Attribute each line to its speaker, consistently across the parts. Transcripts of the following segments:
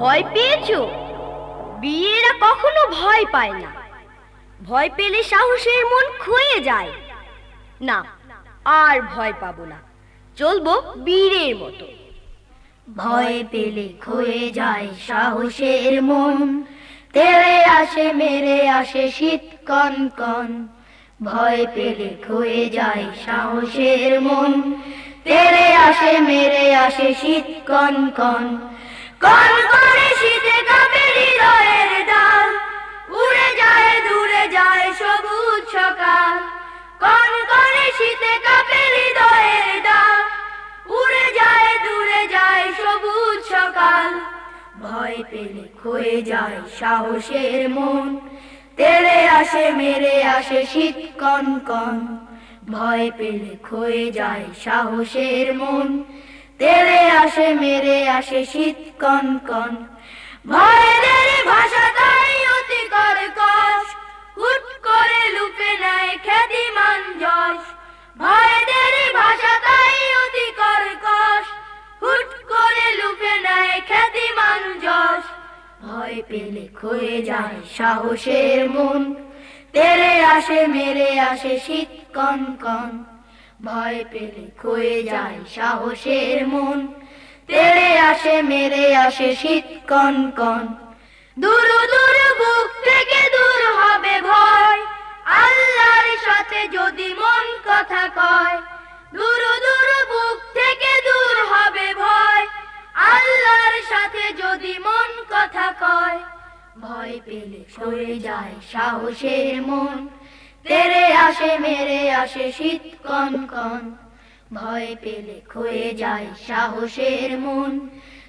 Speaker 1: ভয় পেয়েছ? বিয়েরা কখনো ভয় পায় না। ভয় পেলে সাহসের মন ক্ষয়ে যায়। না, আর ভয় পাবো না। চলবো বীরের মতো।
Speaker 2: ভয় পেলে ক্ষয়ে যায় সাহসের মন। তেরে আসে, মেরে আসে শীত কন কন। ভয় পেলে ক্ষয়ে যায় সাহসের মন। তেরে আসে, মেরে আসে শীত কন কন। কন করে শীতে সকাল ভয় পেলে ক্ষয়ে যায় সাহসের মন। তেড়ে আসে, মেরে আসে শীত কন কন ভয় পেলে ক্ষয়ে যায় সাহসের মন। তেড়ে আসে, মেরে আসে শীত কন কন ভয়ের পেলে ক্ষয়ে যায় সাহসের মন। তেরে আসে, মেরে আসে শীত কন কন। ভয় পেলে ক্ষয়ে যায় সাহসের মন। তেরে আসে, মেরে আসে শীত কন কন। দূর দূর বুক থেকে দূর হবে ভয়। আল্লাহর সাথে যদি মন কথা কয় ভয় পেলে সরে যায় সাহসের মন। তেরে আসে, মেরে আসে শীত কন কন। ভয় পেলে ক্ষয়ে যায় সাহসের মন।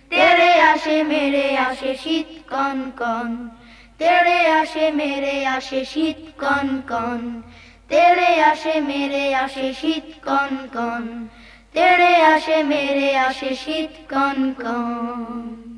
Speaker 2: তেরে আসে, মেরে আসে শীত কন কন। তেরে আসে, মেরে আসে শীত কন কন। তেরে আসে, মেরে আসে শীত কন কন। তেরে আসে, মেরে আসে শীত কন কন।